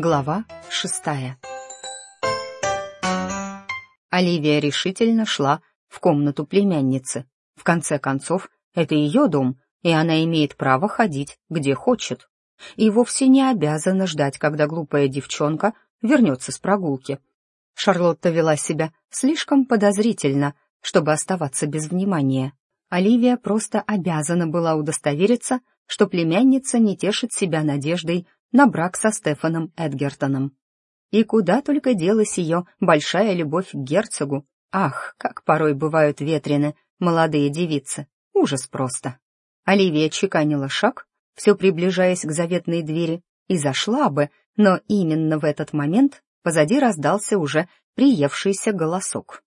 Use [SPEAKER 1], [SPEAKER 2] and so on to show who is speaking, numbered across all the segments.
[SPEAKER 1] Глава шестая Оливия решительно шла в комнату племянницы. В конце концов, это ее дом, и она имеет право ходить, где хочет. И вовсе не обязана ждать, когда глупая девчонка вернется с прогулки. Шарлотта вела себя слишком подозрительно, чтобы оставаться без внимания. Оливия просто обязана была удостовериться, что племянница не тешит себя надеждой на брак со Стефаном Эдгертоном. И куда только делась ее большая любовь к герцогу. Ах, как порой бывают ветрены молодые девицы. Ужас просто. Оливия чеканила шаг, все приближаясь к заветной двери, и зашла бы, но именно в этот момент позади раздался уже приевшийся голосок.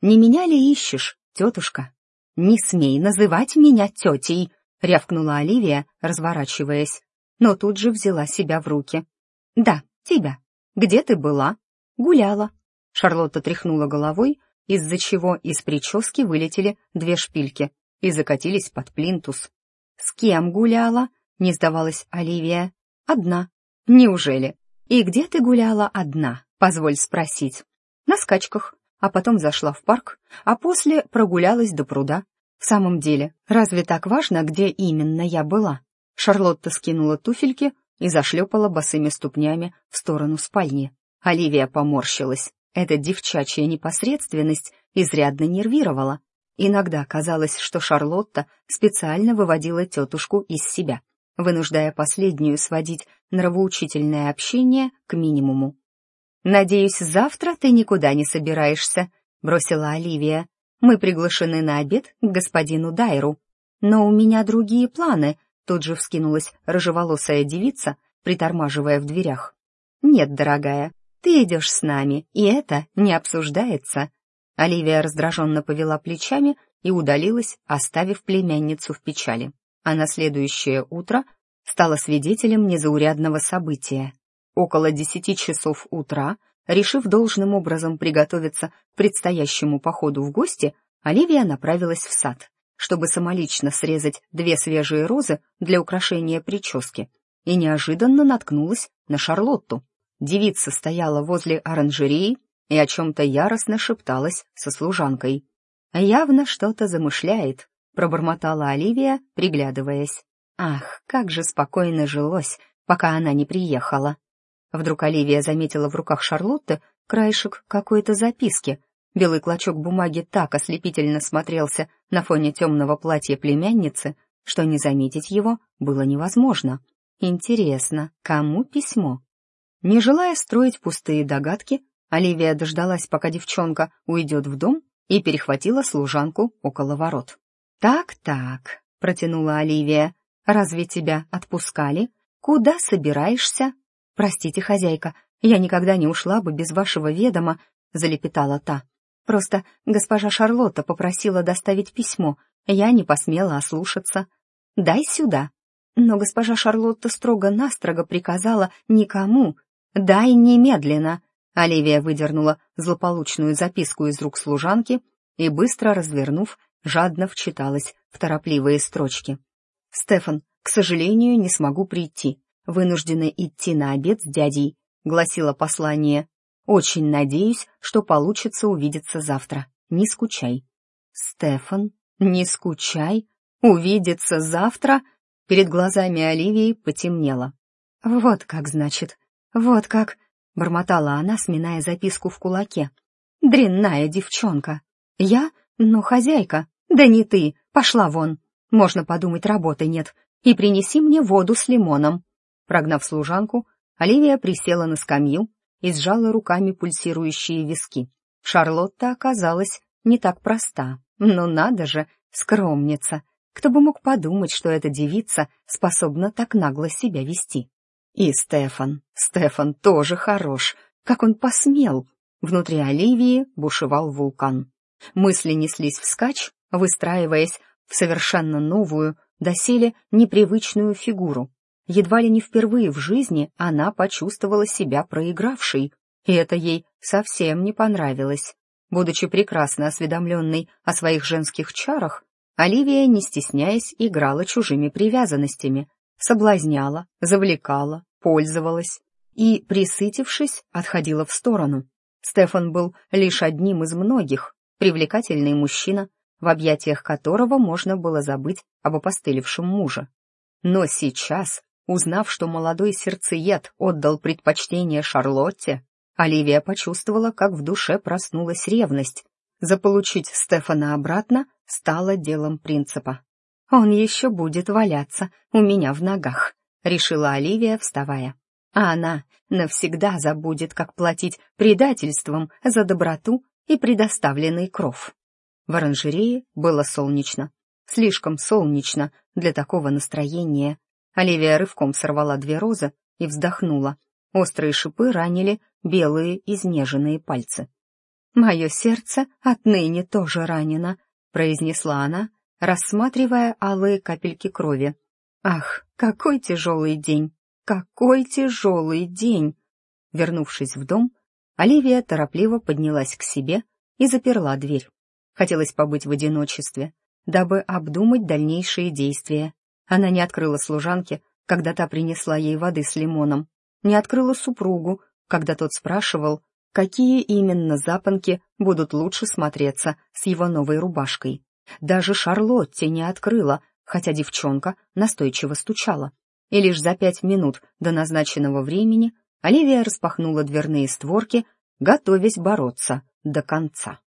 [SPEAKER 1] «Не меня ли ищешь, тетушка?» «Не смей называть меня тетей!» — рявкнула Оливия, разворачиваясь, но тут же взяла себя в руки. «Да, тебя. Где ты была?» «Гуляла». Шарлотта тряхнула головой, из-за чего из прически вылетели две шпильки и закатились под плинтус. «С кем гуляла?» — не сдавалась Оливия. «Одна». «Неужели? И где ты гуляла одна?» — позволь спросить. «На скачках» а потом зашла в парк, а после прогулялась до пруда. В самом деле, разве так важно, где именно я была? Шарлотта скинула туфельки и зашлепала босыми ступнями в сторону спальни. Оливия поморщилась. Эта девчачья непосредственность изрядно нервировала. Иногда казалось, что Шарлотта специально выводила тетушку из себя, вынуждая последнюю сводить нравоучительное общение к минимуму. «Надеюсь, завтра ты никуда не собираешься», — бросила Оливия. «Мы приглашены на обед к господину Дайру. Но у меня другие планы», — тут же вскинулась рыжеволосая девица, притормаживая в дверях. «Нет, дорогая, ты идешь с нами, и это не обсуждается». Оливия раздраженно повела плечами и удалилась, оставив племянницу в печали. А на следующее утро стала свидетелем незаурядного события. Около десяти часов утра, решив должным образом приготовиться к предстоящему походу в гости, Оливия направилась в сад, чтобы самолично срезать две свежие розы для украшения прически, и неожиданно наткнулась на Шарлотту. Девица стояла возле оранжереи и о чем-то яростно шепталась со служанкой. «Явно что-то замышляет», — пробормотала Оливия, приглядываясь. «Ах, как же спокойно жилось, пока она не приехала!» Вдруг Оливия заметила в руках Шарлотты краешек какой-то записки. Белый клочок бумаги так ослепительно смотрелся на фоне темного платья племянницы, что не заметить его было невозможно. Интересно, кому письмо? Не желая строить пустые догадки, Оливия дождалась, пока девчонка уйдет в дом, и перехватила служанку около ворот. «Так-так», — протянула Оливия, — «разве тебя отпускали? Куда собираешься?» «Простите, хозяйка, я никогда не ушла бы без вашего ведома», — залепетала та. «Просто госпожа Шарлотта попросила доставить письмо, я не посмела ослушаться. Дай сюда». Но госпожа Шарлотта строго-настрого приказала никому. «Дай немедленно!» Оливия выдернула злополучную записку из рук служанки и, быстро развернув, жадно вчиталась в торопливые строчки. «Стефан, к сожалению, не смогу прийти вынуждены идти на обед с дядей», — гласило послание. «Очень надеюсь, что получится увидеться завтра. Не скучай». «Стефан, не скучай. Увидеться завтра?» Перед глазами Оливии потемнело. «Вот как, значит, вот как», — бормотала она, сминая записку в кулаке. «Дрянная девчонка. Я? Ну, хозяйка. Да не ты. Пошла вон. Можно подумать, работы нет. И принеси мне воду с лимоном». Прогнав служанку, Оливия присела на скамью и сжала руками пульсирующие виски. Шарлотта оказалась не так проста. Но надо же, скромница. Кто бы мог подумать, что эта девица способна так нагло себя вести. И Стефан. Стефан тоже хорош. Как он посмел? Внутри Оливии бушевал вулкан. Мысли неслись вскачь, выстраиваясь в совершенно новую, доселе непривычную фигуру. Едва ли не впервые в жизни она почувствовала себя проигравшей, и это ей совсем не понравилось. Будучи прекрасно осведомленной о своих женских чарах, Оливия, не стесняясь, играла чужими привязанностями, соблазняла, завлекала, пользовалась. и, присытившись, отходила в сторону. Стефан был лишь одним из многих, привлекательный мужчина, в объятиях которого можно было забыть об опостылевшем муже. Но сейчас, узнав, что молодой сердцеед отдал предпочтение Шарлотте, Оливия почувствовала, как в душе проснулась ревность. Заполучить Стефана обратно стало делом принципа. «Он еще будет валяться у меня в ногах», — решила Оливия, вставая. А она навсегда забудет, как платить предательством за доброту и предоставленный кров. В оранжерее было солнечно. Слишком солнечно для такого настроения. Оливия рывком сорвала две розы и вздохнула. Острые шипы ранили белые изнеженные пальцы. «Мое сердце отныне тоже ранено», — произнесла она, рассматривая алые капельки крови. «Ах, какой тяжелый день! Какой тяжелый день!» Вернувшись в дом, Оливия торопливо поднялась к себе и заперла дверь. Хотелось побыть в одиночестве, дабы обдумать дальнейшие действия. Она не открыла служанке, когда та принесла ей воды с лимоном, не открыла супругу, когда тот спрашивал, какие именно запонки будут лучше смотреться с его новой рубашкой. Даже Шарлотте не открыла, хотя девчонка настойчиво стучала. И лишь за пять минут до назначенного времени Оливия распахнула дверные створки, готовясь бороться до конца.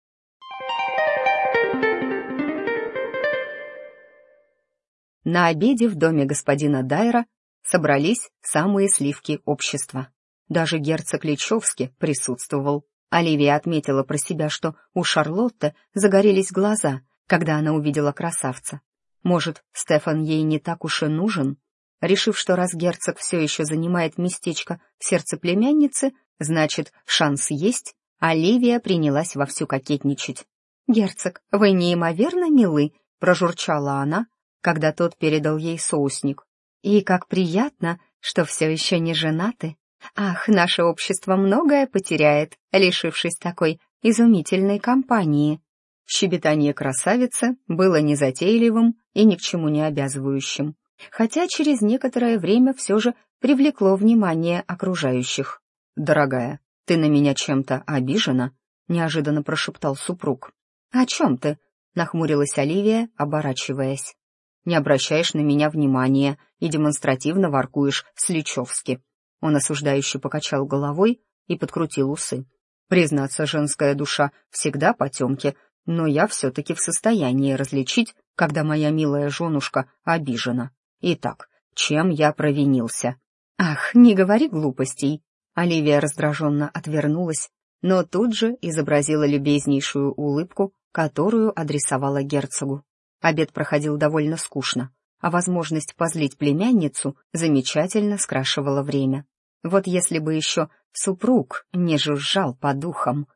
[SPEAKER 1] На обеде в доме господина Дайра собрались самые сливки общества. Даже герцог Личевский присутствовал. Оливия отметила про себя, что у Шарлотты загорелись глаза, когда она увидела красавца. Может, Стефан ей не так уж и нужен? Решив, что раз герцог все еще занимает местечко в сердце племянницы, значит, шанс есть, Оливия принялась вовсю кокетничать. «Герцог, вы неимоверно милы», — прожурчала она, когда тот передал ей соусник. «И как приятно, что все еще не женаты. Ах, наше общество многое потеряет, лишившись такой изумительной компании». Щебетание красавицы было незатейливым и ни к чему не обязывающим, хотя через некоторое время все же привлекло внимание окружающих. «Дорогая, ты на меня чем-то обижена?» — неожиданно прошептал супруг. «О чем ты?» — нахмурилась Оливия, оборачиваясь. «Не обращаешь на меня внимания и демонстративно воркуешь с Личевски». Он осуждающе покачал головой и подкрутил усы. Признаться, женская душа всегда потемки, но я все-таки в состоянии различить, когда моя милая женушка обижена. Итак, чем я провинился? Ах, не говори глупостей. Оливия раздраженно отвернулась, но тут же изобразила любезнейшую улыбку, которую адресовала герцогу. Обед проходил довольно скучно, а возможность позлить племянницу замечательно скрашивала время. Вот если бы еще супруг не жужжал по духам.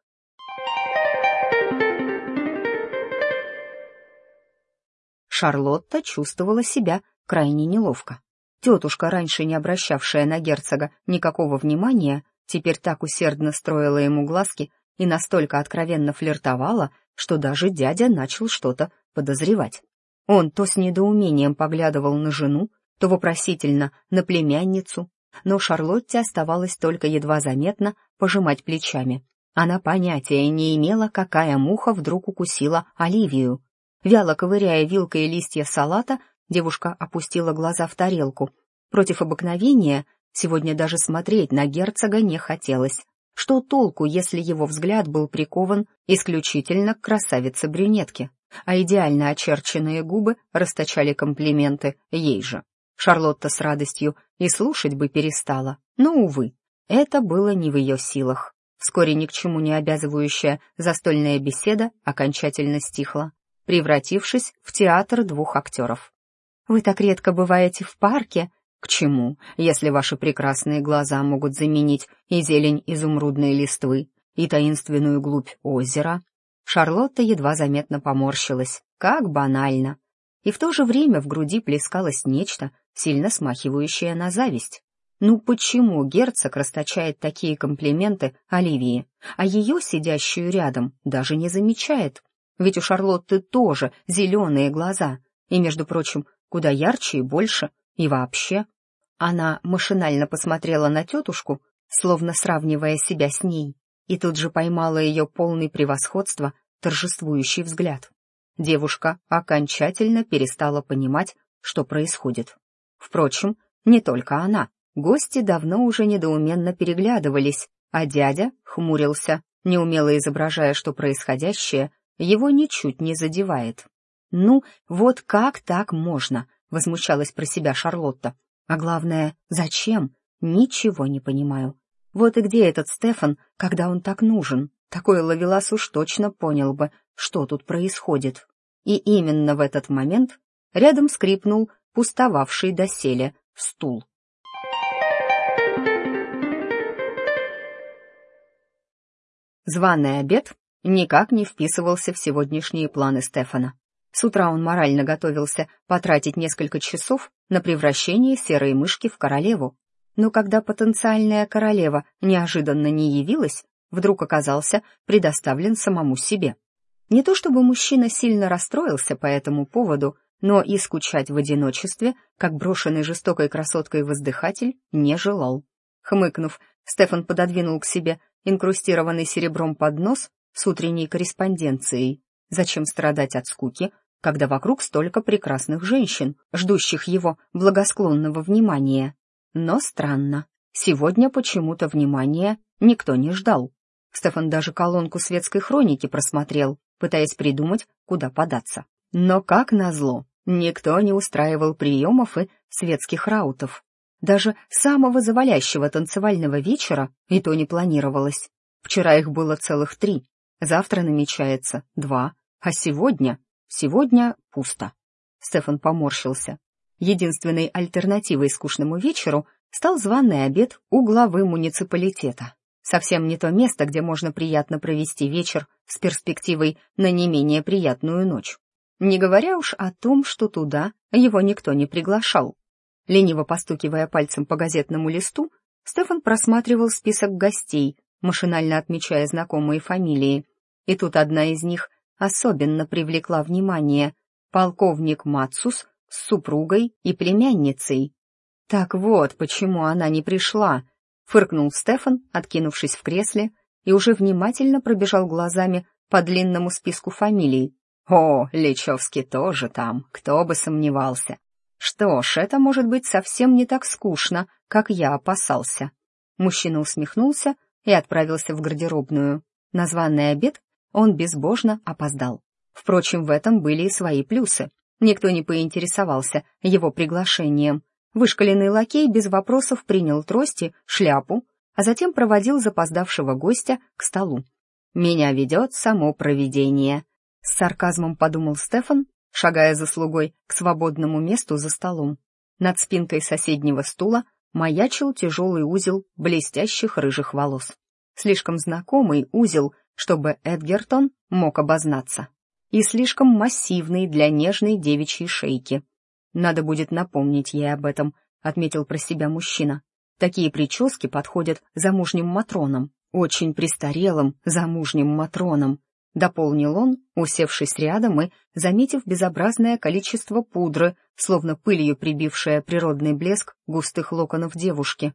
[SPEAKER 1] Шарлотта чувствовала себя крайне неловко. Тетушка, раньше не обращавшая на герцога никакого внимания, теперь так усердно строила ему глазки и настолько откровенно флиртовала, что даже дядя начал что-то подозревать. Он то с недоумением поглядывал на жену, то вопросительно на племянницу, но Шарлотте оставалось только едва заметно пожимать плечами. Она понятия не имела, какая муха вдруг укусила Оливию. Вяло ковыряя вилкой листья салата, девушка опустила глаза в тарелку. Против обыкновения сегодня даже смотреть на герцога не хотелось. Что толку, если его взгляд был прикован исключительно к красавице-брюнетке, а идеально очерченные губы расточали комплименты ей же. Шарлотта с радостью и слушать бы перестала, но, увы, это было не в ее силах. Вскоре ни к чему не обязывающая застольная беседа окончательно стихла превратившись в театр двух актеров. «Вы так редко бываете в парке?» «К чему, если ваши прекрасные глаза могут заменить и зелень изумрудной листвы, и таинственную глубь озера?» Шарлотта едва заметно поморщилась. Как банально. И в то же время в груди плескалось нечто, сильно смахивающее на зависть. Ну почему герцог расточает такие комплименты Оливии, а ее, сидящую рядом, даже не замечает? Ведь у Шарлотты тоже зеленые глаза, и, между прочим, куда ярче и больше, и вообще. Она машинально посмотрела на тетушку словно сравнивая себя с ней, и тут же поймала ее полный превосходства торжествующий взгляд. Девушка окончательно перестала понимать, что происходит. Впрочем, не только она. Гости давно уже недоуменно переглядывались, а дядя хмурился, неумело изображая, что происходящее его ничуть не задевает. «Ну, вот как так можно?» — возмущалась про себя Шарлотта. «А главное, зачем? Ничего не понимаю. Вот и где этот Стефан, когда он так нужен? Такой ловелас уж точно понял бы, что тут происходит». И именно в этот момент рядом скрипнул пустовавший доселе стул. Званый обед никак не вписывался в сегодняшние планы Стефана. С утра он морально готовился потратить несколько часов на превращение серой мышки в королеву. Но когда потенциальная королева неожиданно не явилась, вдруг оказался предоставлен самому себе. Не то чтобы мужчина сильно расстроился по этому поводу, но и скучать в одиночестве, как брошенный жестокой красоткой воздыхатель, не желал. Хмыкнув, Стефан пододвинул к себе инкрустированный серебром поднос с утренней корреспонденцией. Зачем страдать от скуки, когда вокруг столько прекрасных женщин, ждущих его благосклонного внимания? Но странно, сегодня почему-то внимания никто не ждал. Стефан даже колонку светской хроники просмотрел, пытаясь придумать, куда податься. Но, как назло, никто не устраивал приемов и светских раутов. Даже самого завалящего танцевального вечера и то не планировалось. Вчера их было целых три, завтра намечается два, а сегодня... Сегодня пусто. Стефан поморщился. Единственной альтернативой скучному вечеру стал званый обед у главы муниципалитета. Совсем не то место, где можно приятно провести вечер с перспективой на не менее приятную ночь. Не говоря уж о том, что туда его никто не приглашал. Лениво постукивая пальцем по газетному листу, Стефан просматривал список гостей, машинально отмечая знакомые фамилии. И тут одна из них особенно привлекла внимание. Полковник Мацус с супругой и племянницей. «Так вот, почему она не пришла», — фыркнул Стефан, откинувшись в кресле, и уже внимательно пробежал глазами по длинному списку фамилий. «О, Лечевский тоже там, кто бы сомневался. Что ж, это может быть совсем не так скучно, как я опасался. Мужчина усмехнулся и отправился в гардеробную. На званый обед он безбожно опоздал. Впрочем, в этом были и свои плюсы. Никто не поинтересовался его приглашением. Вышкаленный лакей без вопросов принял трости, шляпу, а затем проводил запоздавшего гостя к столу. «Меня ведет само провидение», — с сарказмом подумал Стефан шагая за слугой к свободному месту за столом. Над спинкой соседнего стула маячил тяжелый узел блестящих рыжих волос. Слишком знакомый узел, чтобы Эдгертон мог обознаться. И слишком массивный для нежной девичьей шейки. Надо будет напомнить ей об этом, отметил про себя мужчина. Такие прически подходят замужним матронам, очень престарелым замужним матронам, дополнил он, усевшись рядом и заметив безобразное количество пудры, словно пылью прибившая природный блеск густых локонов девушки.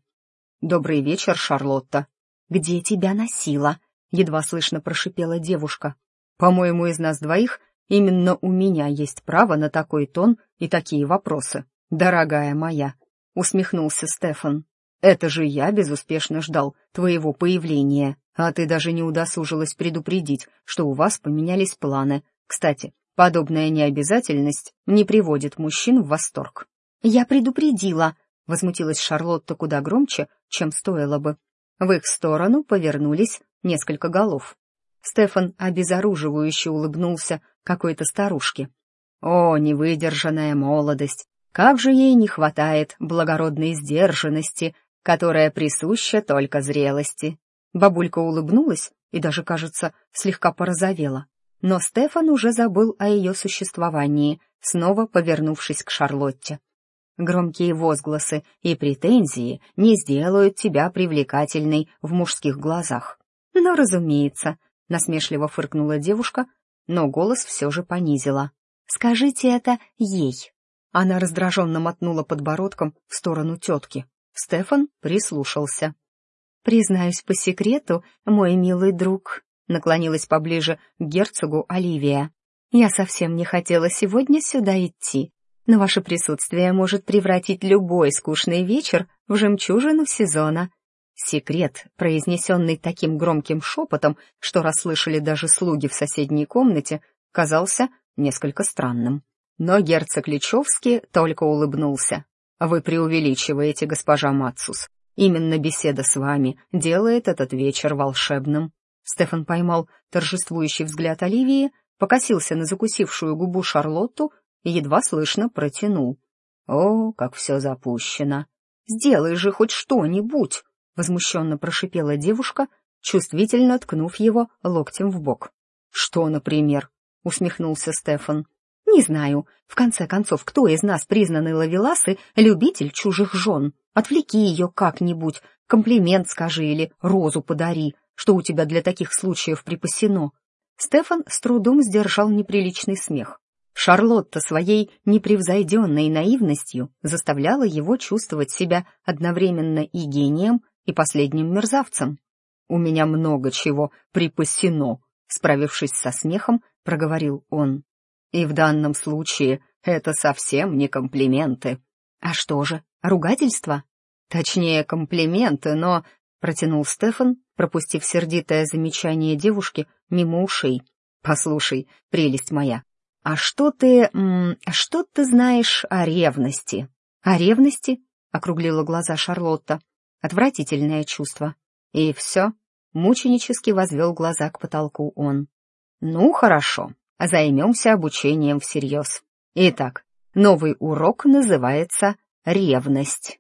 [SPEAKER 1] «Добрый вечер, Шарлотта». «Где тебя носила?» — едва слышно прошипела девушка. «По-моему, из нас двоих именно у меня есть право на такой тон и такие вопросы, дорогая моя», — усмехнулся Стефан. «Это же я безуспешно ждал твоего появления». А ты даже не удосужилась предупредить, что у вас поменялись планы. Кстати, подобная необязательность не приводит мужчин в восторг. «Я предупредила», — возмутилась Шарлотта куда громче, чем стоило бы. В их сторону повернулись несколько голов. Стефан обезоруживающе улыбнулся какой-то старушке. «О, невыдержанная молодость! Как же ей не хватает благородной сдержанности, которая присуща только зрелости. Бабулька улыбнулась и даже, кажется, слегка порозовела. Но Стефан уже забыл о ее существовании, снова повернувшись к Шарлотте. Громкие возгласы и претензии не сделают тебя привлекательной в мужских глазах. Но, разумеется, насмешливо фыркнула девушка, но голос все же понизила. «Скажите это ей». Она раздраженно мотнула подбородком в сторону тетки. Стефан прислушался. Признаюсь по секрету, мой милый друг, наклонилась поближе к герцогу Оливия. Я совсем не хотела сегодня сюда идти, но ваше присутствие может превратить любой скучный вечер в жемчужину сезона. Секрет, произнесенный таким громким шепотом, что расслышали даже слуги в соседней комнате, казался несколько странным. Но герцог Личевский только улыбнулся. «Вы преувеличиваете, госпожа Мацус. Именно беседа с вами делает этот вечер волшебным». Стефан поймал торжествующий взгляд Оливии, покосился на закусившую губу Шарлотту едва слышно протянул. «О, как все запущено! Сделай же хоть что-нибудь!» — возмущенно прошипела девушка, чувствительно ткнув его локтем в бок. «Что, например?» — усмехнулся Стефан. «Не знаю. В конце концов, кто из нас признанный лавеласы любитель чужих жен? Отвлеки ее как-нибудь, комплимент скажи или розу подари, что у тебя для таких случаев припасено». Стефан с трудом сдержал неприличный смех. Шарлотта своей непревзойденной наивностью заставляла его чувствовать себя одновременно и гением, и последним мерзавцем. «У меня много чего припасено», — справившись со смехом, проговорил он. «И в данном случае это совсем не комплименты». «А что же, ругательство?» «Точнее, комплименты, но...» — протянул Стефан, пропустив сердитое замечание девушки мимо ушей. «Послушай, прелесть моя, «А что ты... что ты знаешь о ревности?» «О ревности?» — округлила глаза Шарлотта. Отвратительное чувство. «И все?» — мученически возвел глаза к потолку он. «Ну, хорошо, займемся обучением всерьез. Итак, новый урок называется «Ревность».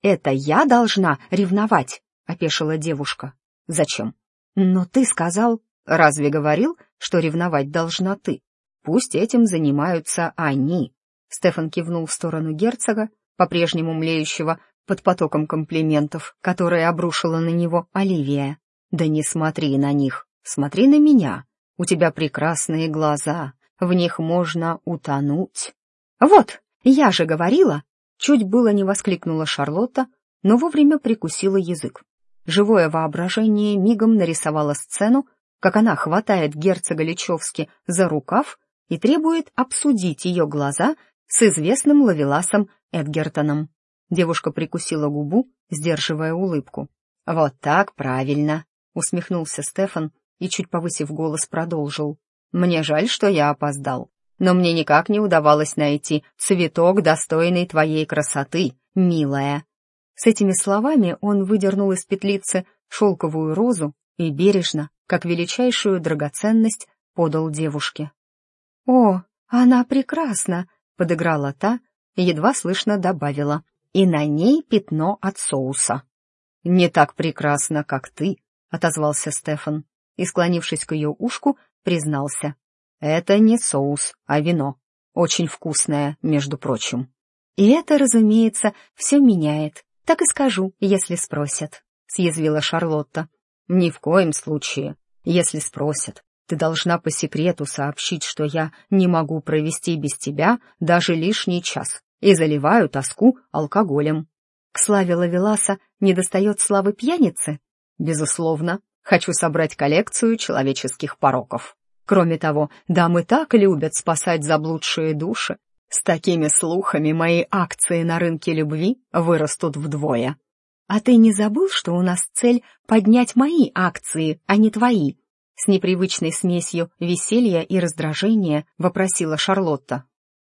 [SPEAKER 1] «Это я должна ревновать?» — опешила девушка. Зачем? Но ты сказал... Разве говорил, что ревновать должна ты? Пусть этим занимаются они. Стефан кивнул в сторону герцога, по-прежнему млеющего под потоком комплиментов, которые обрушила на него Оливия. «Да не смотри на них, смотри на меня. У тебя прекрасные глаза, в них можно утонуть». «Вот, я же говорила!» Чуть было не воскликнула Шарлотта, но вовремя прикусила язык. Живое воображение мигом нарисовало сцену, как она хватает герцога Личевски за рукав и требует обсудить ее глаза с известным лавеласом Эдгертоном. Девушка прикусила губу, сдерживая улыбку. «Вот так правильно», — усмехнулся Стефан и, чуть повысив голос, продолжил. «Мне жаль, что я опоздал, но мне никак не удавалось найти цветок, достойный твоей красоты, милая. С этими словами он выдернул из петлицы шелковую розу и бережно, как величайшую драгоценность, подал девушке. «О, она прекрасна!» — подыграла та, едва слышно добавила. «И на ней пятно от соуса». «Не так прекрасно, как ты», — отозвался Стефан, и, склонившись к ее ушку, признался. «Это не соус, а вино. Очень вкусное, между прочим». И это, разумеется, все меняет. «Так и скажу, если спросят», — съязвила Шарлотта. «Ни в коем случае. Если спросят, ты должна по секрету сообщить, что я не могу провести без тебя даже лишний час и заливаю тоску алкоголем». К славе Лавеласа недостает славы пьяницы? Безусловно, хочу собрать коллекцию человеческих пороков. Кроме того, дамы так любят спасать заблудшие души, с такими слухами мои акции на рынке любви вырастут вдвое. А ты не забыл, что у нас цель поднять мои акции, а не твои? С непривычной смесью веселья и раздражения вопросила Шарлотта.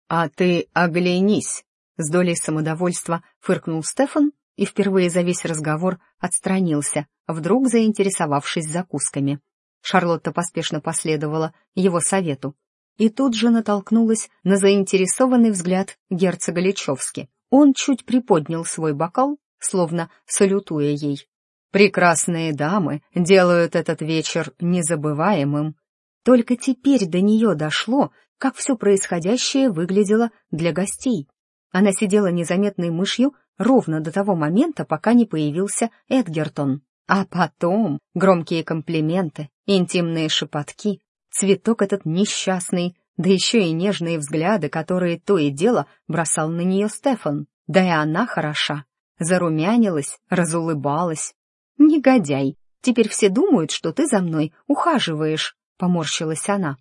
[SPEAKER 1] А ты оглянись, с долей самодовольства фыркнул Стефан и впервые за весь разговор отстранился, вдруг заинтересовавшись закусками. Шарлотта поспешно последовала его совету, и тут же натолкнулась на заинтересованный взгляд герцога Личевски. Он чуть приподнял свой бокал, словно салютуя ей. «Прекрасные дамы делают этот вечер незабываемым». Только теперь до нее дошло, как все происходящее выглядело для гостей. Она сидела незаметной мышью ровно до того момента, пока не появился Эдгертон. А потом громкие комплименты, интимные шепотки, Цветок этот несчастный да еще и нежные взгляды, которые то и дело бросал на нее Стефан. Да и она хороша. Зарумянилась, разулыбалась. «Негодяй, теперь все думают, что ты за мной ухаживаешь», — поморщилась она.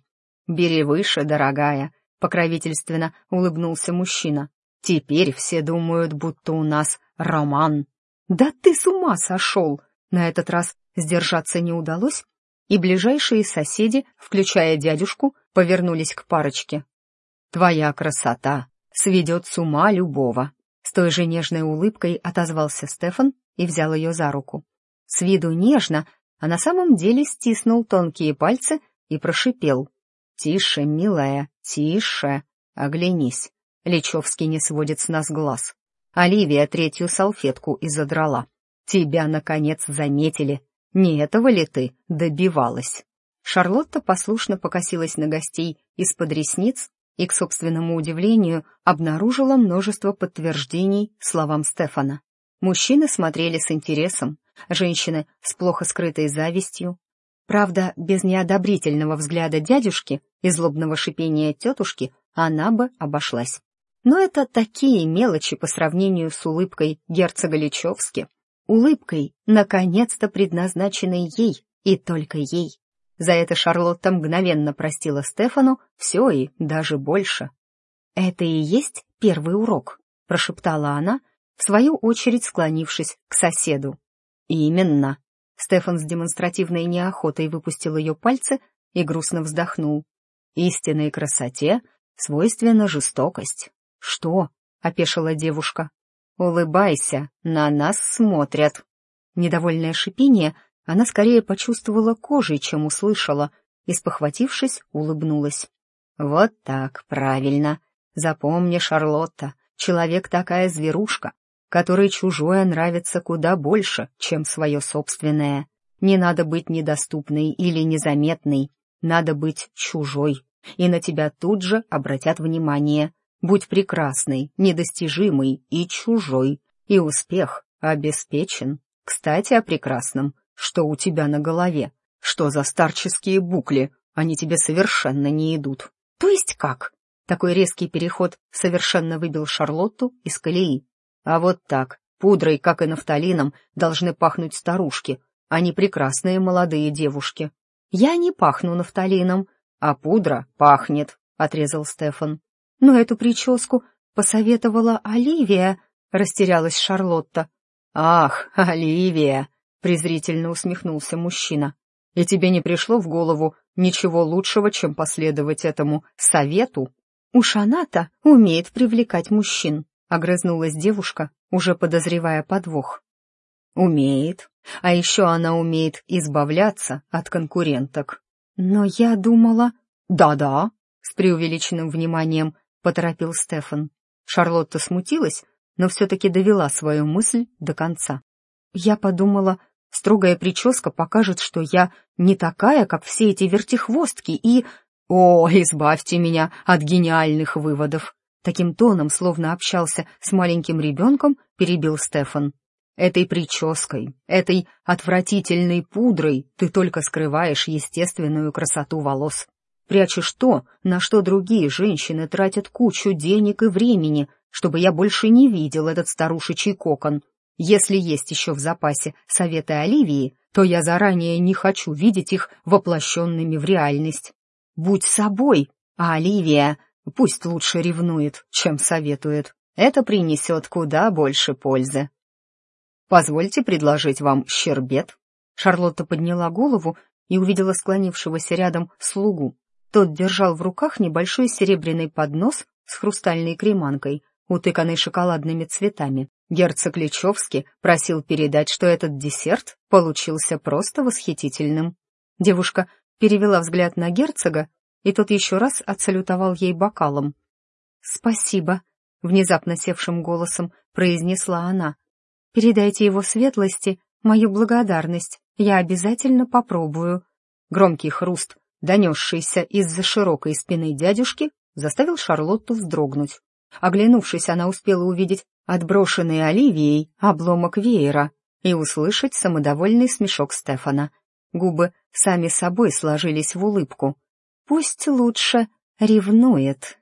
[SPEAKER 1] «Бери выше, дорогая», — покровительственно улыбнулся мужчина. «Теперь все думают, будто у нас роман». «Да ты с ума сошел!» На этот раз сдержаться не удалось, и ближайшие соседи, включая дядюшку, повернулись к парочке. «Твоя красота сведет с ума любого», — с той же нежной улыбкой отозвался Стефан и взял ее за руку. С виду нежно, а на самом деле стиснул тонкие пальцы и прошипел. «Тише, милая, тише, оглянись. Лечевский не сводит с нас глаз. Оливия третью салфетку и задрала. Тебя, наконец, заметили. Не этого ли ты добивалась?» Шарлотта послушно покосилась на гостей из-под ресниц и, к собственному удивлению, обнаружила множество подтверждений словам Стефана. Мужчины смотрели с интересом, женщины с плохо скрытой завистью. Правда, без неодобрительного взгляда дядюшки и злобного шипения тетушки она бы обошлась. Но это такие мелочи по сравнению с улыбкой герцога Личевски. Улыбкой, наконец-то предназначенной ей и только ей. За это Шарлотта мгновенно простила Стефану все и даже больше. «Это и есть первый урок», — прошептала она, в свою очередь склонившись к соседу. «Именно». Стефан с демонстративной неохотой выпустил ее пальцы и грустно вздохнул. «Истинной красоте свойственна жестокость». «Что?» — опешила девушка. «Улыбайся, на нас смотрят». Недовольное шипение она скорее почувствовала кожей, чем услышала, и, спохватившись, улыбнулась. «Вот так, правильно. Запомни, Шарлотта, человек такая зверушка, которой чужое нравится куда больше, чем свое собственное. Не надо быть недоступной или незаметной, надо быть чужой, и на тебя тут же обратят внимание. Будь прекрасной, недостижимой и чужой, и успех обеспечен. Кстати, о прекрасном. Что у тебя на голове? Что за старческие букли? Они тебе совершенно не идут. То есть как? Такой резкий переход совершенно выбил Шарлотту из колеи. А вот так, пудрой, как и нафталином, должны пахнуть старушки, а не прекрасные молодые девушки. Я не пахну нафталином, а пудра пахнет, — отрезал Стефан. Но эту прическу посоветовала Оливия, — растерялась Шарлотта. «Ах, Оливия!» — презрительно усмехнулся мужчина. «И тебе не пришло в голову ничего лучшего, чем последовать этому совету?» «Уж она-то умеет привлекать мужчин», — огрызнулась девушка, уже подозревая подвох. «Умеет. А еще она умеет избавляться от конкуренток». «Но я думала...» «Да-да», — с преувеличенным вниманием поторопил Стефан. Шарлотта смутилась, но все-таки довела свою мысль до конца. Я подумала, строгая прическа покажет, что я не такая, как все эти вертихвостки, и... О, избавьте меня от гениальных выводов! Таким тоном, словно общался с маленьким ребенком, перебил Стефан. Этой прической, этой отвратительной пудрой ты только скрываешь естественную красоту волос. Прячешь то, на что другие женщины тратят кучу денег и времени, чтобы я больше не видел этот старушечий кокон, если есть еще в запасе советы Оливии, то я заранее не хочу видеть их воплощенными в реальность. Будь собой, а Оливия пусть лучше ревнует, чем советует. Это принесет куда больше пользы. «Позвольте предложить вам щербет». Шарлотта подняла голову и увидела склонившегося рядом слугу. Тот держал в руках небольшой серебряный поднос с хрустальной креманкой, утыканной шоколадными цветами. Герцог Личевский просил передать, что этот десерт получился просто восхитительным. Девушка перевела взгляд на герцога, и тот еще раз отсалютовал ей бокалом. «Спасибо», — внезапно севшим голосом произнесла она. «Передайте его светлости мою благодарность, я обязательно попробую». Громкий хруст, донесшийся из-за широкой спины дядюшки, заставил Шарлотту вздрогнуть. Оглянувшись, она успела увидеть отброшенный Оливией обломок веера и услышать самодовольный смешок Стефана. Губы сами собой сложились в улыбку. «Пусть лучше ревнует.